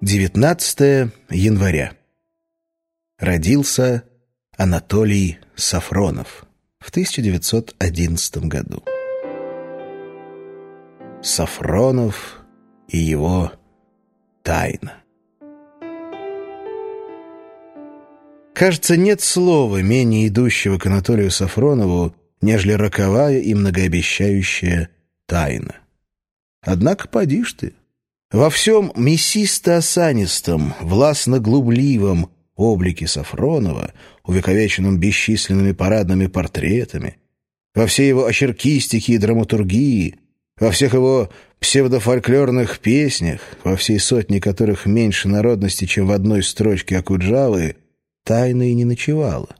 19 января. Родился Анатолий Сафронов в 1911 году. Сафронов и его тайна. Кажется, нет слова, менее идущего к Анатолию Сафронову, нежели роковая и многообещающая тайна. Однако поди ж ты. Во всем мясисто-осанистом, властно-глубливом облике Сафронова, увековеченном бесчисленными парадными портретами, во всей его очеркистике и драматургии, во всех его псевдофольклорных песнях, во всей сотне которых меньше народности, чем в одной строчке Акуджавы, тайна и не ночевала.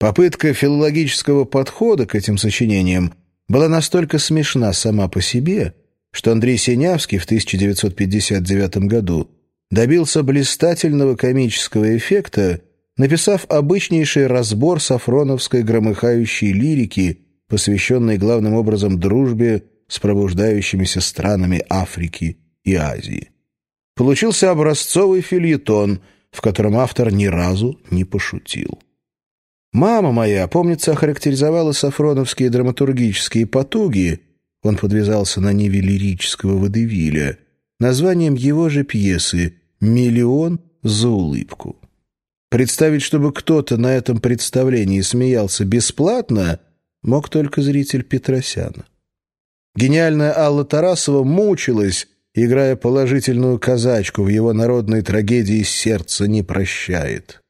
Попытка филологического подхода к этим сочинениям была настолько смешна сама по себе — что Андрей Синявский в 1959 году добился блистательного комического эффекта, написав обычнейший разбор сафроновской громыхающей лирики, посвященной главным образом дружбе с пробуждающимися странами Африки и Азии. Получился образцовый фильетон, в котором автор ни разу не пошутил. Мама моя, помнится, охарактеризовала сафроновские драматургические потуги – он подвязался на ниве лирического водевиля, названием его же пьесы «Миллион за улыбку». Представить, чтобы кто-то на этом представлении смеялся бесплатно, мог только зритель Петросяна. Гениальная Алла Тарасова мучилась, играя положительную казачку в его народной трагедии «Сердце не прощает».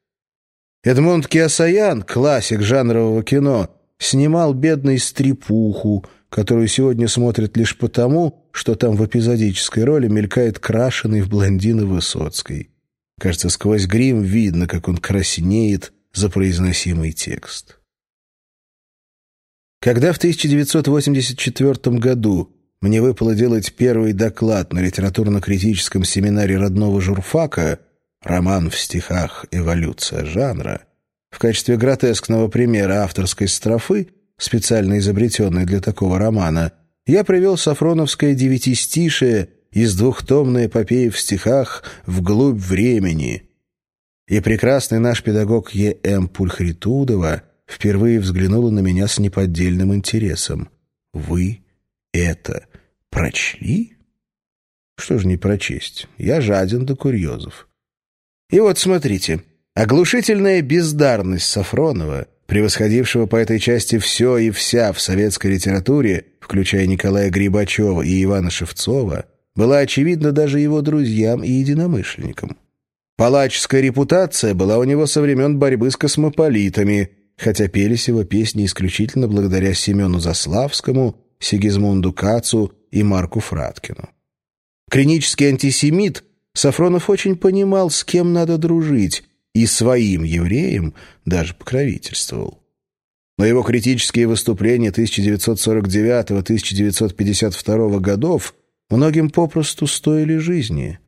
Эдмонд Киасаян, классик жанрового кино, снимал бедный стрепуху, которую сегодня смотрят лишь потому, что там в эпизодической роли мелькает крашеный в блондины Высоцкой. Кажется, сквозь грим видно, как он краснеет за произносимый текст. Когда в 1984 году мне выпало делать первый доклад на литературно-критическом семинаре родного журфака «Роман в стихах. Эволюция жанра», в качестве гротескного примера авторской строфы специально изобретенный для такого романа, я привел Сафроновское девятистишее из двухтомной эпопеи в стихах «Вглубь времени». И прекрасный наш педагог Е.М. Пульхритудова впервые взглянула на меня с неподдельным интересом. «Вы это прочли?» Что же не прочесть? Я жаден до курьезов. И вот смотрите, оглушительная бездарность Сафронова — превосходившего по этой части все и вся в советской литературе, включая Николая Грибачева и Ивана Шевцова, была очевидна даже его друзьям и единомышленникам. Палаческая репутация была у него со времен борьбы с космополитами, хотя пелись его песни исключительно благодаря Семену Заславскому, Сигизмунду Кацу и Марку Фраткину. Клинический антисемит Сафронов очень понимал, с кем надо дружить, и своим евреям даже покровительствовал. Но его критические выступления 1949-1952 годов многим попросту стоили жизни.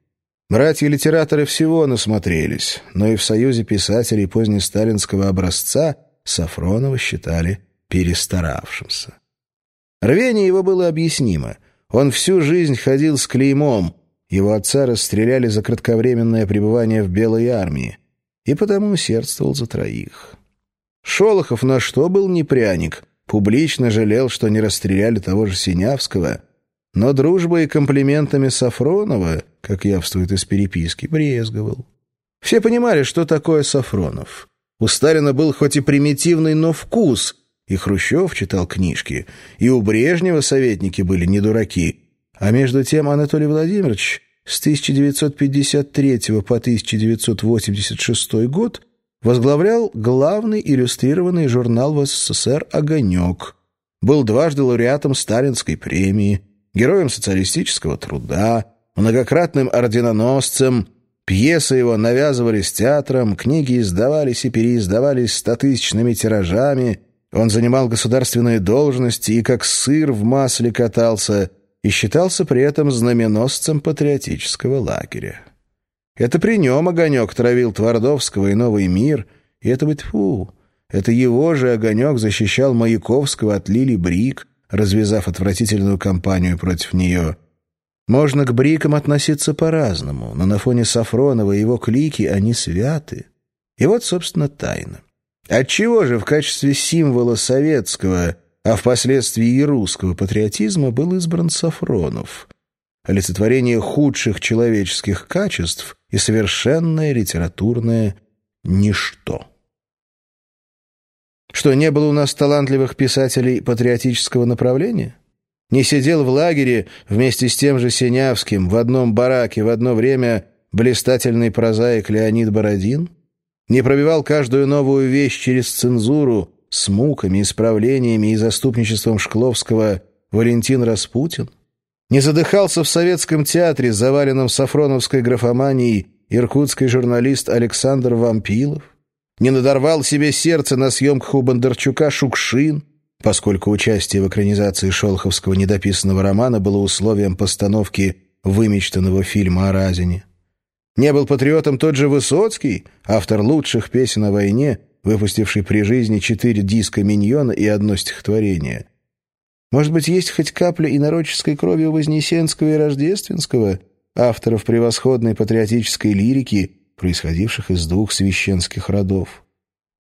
Братья-литераторы всего насмотрелись, но и в Союзе писателей позднесталинского образца Сафронова считали перестаравшимся. Рвение его было объяснимо. Он всю жизнь ходил с клеймом. Его отца расстреляли за кратковременное пребывание в Белой армии и потому усердствовал за троих. Шолохов на что был не пряник, публично жалел, что не расстреляли того же Синявского, но дружбой и комплиментами Сафронова, как явствует из переписки, брезговал. Все понимали, что такое Сафронов. У Сталина был хоть и примитивный, но вкус, и Хрущев читал книжки, и у Брежнева советники были не дураки, а между тем Анатолий Владимирович с 1953 по 1986 год возглавлял главный иллюстрированный журнал в СССР «Огонек», был дважды лауреатом Сталинской премии, героем социалистического труда, многократным орденоносцем, пьесы его навязывались театром, книги издавались и переиздавались стотысячными тиражами, он занимал государственные должности и как сыр в масле катался – и считался при этом знаменосцем патриотического лагеря. Это при нем огонек травил Твардовского и Новый мир, и это быть фу. Это его же огонек защищал Маяковского от Лили Брик, развязав отвратительную кампанию против нее. Можно к брикам относиться по-разному, но на фоне Сафронова и его клики они святы. И вот, собственно, тайна. Отчего же в качестве символа советского, а впоследствии и русского патриотизма был избран Сафронов? Олицетворение худших человеческих качеств и совершенное литературное ничто. Что, не было у нас талантливых писателей патриотического направления? Не сидел в лагере вместе с тем же Синявским в одном бараке в одно время блистательный прозаик Леонид Бородин? Не пробивал каждую новую вещь через цензуру с муками, исправлениями и заступничеством Шкловского Валентин Распутин? Не задыхался в советском театре, заваленном сафроновской графоманией, иркутский журналист Александр Вампилов? Не надорвал себе сердце на съемках у Бондарчука Шукшин, поскольку участие в экранизации шолоховского недописанного романа было условием постановки вымечтанного фильма о Разине. Не был патриотом тот же Высоцкий, автор лучших песен о войне, выпустивший при жизни четыре диска «Миньона» и одно стихотворение. Может быть, есть хоть капля инороческой крови у Вознесенского и Рождественского, авторов превосходной патриотической лирики, происходивших из двух священских родов.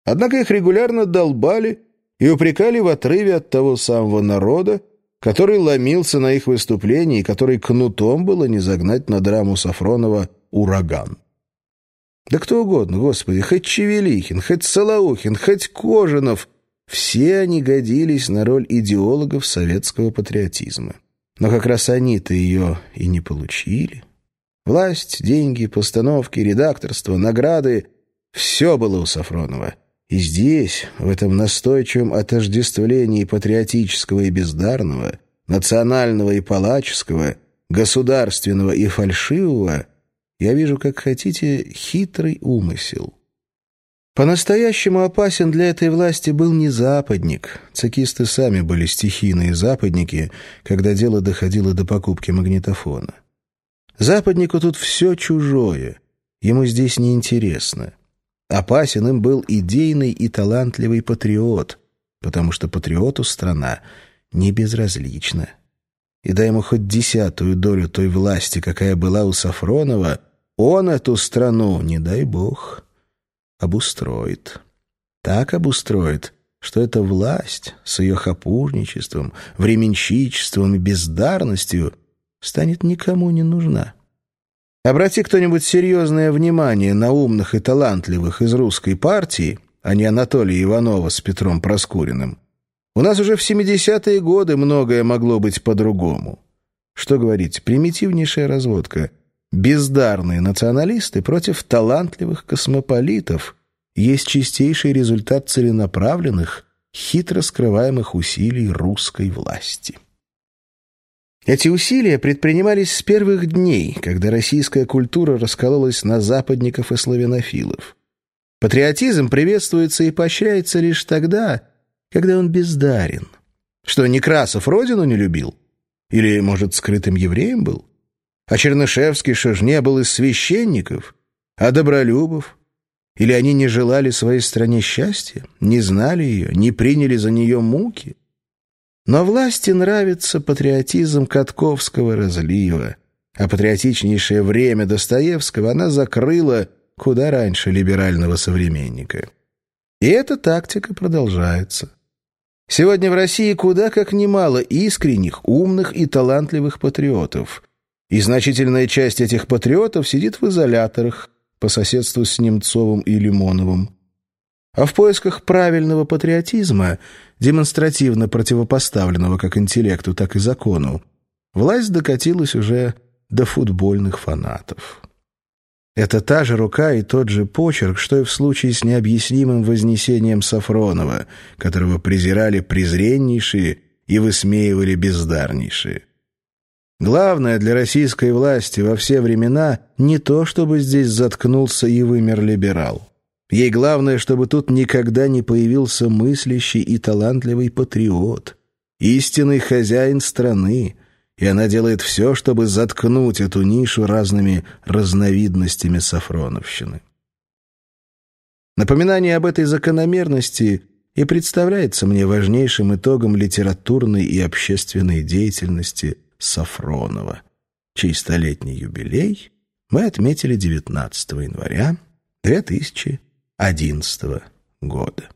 Однако их регулярно долбали и упрекали в отрыве от того самого народа, который ломился на их выступление и который кнутом было не загнать на драму Сафронова «Ураган». Да кто угодно, господи, хоть Чевелихин, хоть Солоухин, хоть Кожинов, все они годились на роль идеологов советского патриотизма. Но как раз они-то ее и не получили. Власть, деньги, постановки, редакторство, награды — все было у Сафронова — и здесь, в этом настойчивом отождествлении патриотического и бездарного, национального и палаческого, государственного и фальшивого, я вижу, как хотите, хитрый умысел. По-настоящему опасен для этой власти был не западник. Цекисты сами были стихийные западники, когда дело доходило до покупки магнитофона. Западнику тут все чужое, ему здесь неинтересно. Опасен им был идейный и талантливый патриот, потому что патриоту страна не безразлична. И дай ему хоть десятую долю той власти, какая была у Сафронова, он эту страну, не дай бог, обустроит. Так обустроит, что эта власть с ее хапурничеством, временщичеством и бездарностью станет никому не нужна. Обрати кто-нибудь серьезное внимание на умных и талантливых из русской партии, а не Анатолия Иванова с Петром Проскуриным. У нас уже в 70-е годы многое могло быть по-другому. Что говорить, примитивнейшая разводка. Бездарные националисты против талантливых космополитов есть чистейший результат целенаправленных, хитро скрываемых усилий русской власти. Эти усилия предпринимались с первых дней, когда российская культура раскололась на западников и славянофилов. Патриотизм приветствуется и поощряется лишь тогда, когда он бездарен. Что, Некрасов родину не любил? Или, может, скрытым евреем был? А Чернышевский что ж не был из священников? А Добролюбов? Или они не желали своей стране счастья, не знали ее, не приняли за нее муки? Но власти нравится патриотизм Катковского разлива, а патриотичнейшее время Достоевского она закрыла куда раньше либерального современника. И эта тактика продолжается. Сегодня в России куда как немало искренних, умных и талантливых патриотов. И значительная часть этих патриотов сидит в изоляторах по соседству с Немцовым и Лимоновым. А в поисках правильного патриотизма, демонстративно противопоставленного как интеллекту, так и закону, власть докатилась уже до футбольных фанатов. Это та же рука и тот же почерк, что и в случае с необъяснимым вознесением Сафронова, которого презирали презреннейшие и высмеивали бездарнейшие. Главное для российской власти во все времена не то, чтобы здесь заткнулся и вымер либерал. Ей главное, чтобы тут никогда не появился мыслящий и талантливый патриот, истинный хозяин страны, и она делает все, чтобы заткнуть эту нишу разными разновидностями сафроновщины. Напоминание об этой закономерности и представляется мне важнейшим итогом литературной и общественной деятельности Сафронова. чей столетний юбилей мы отметили 19 января 2011 года.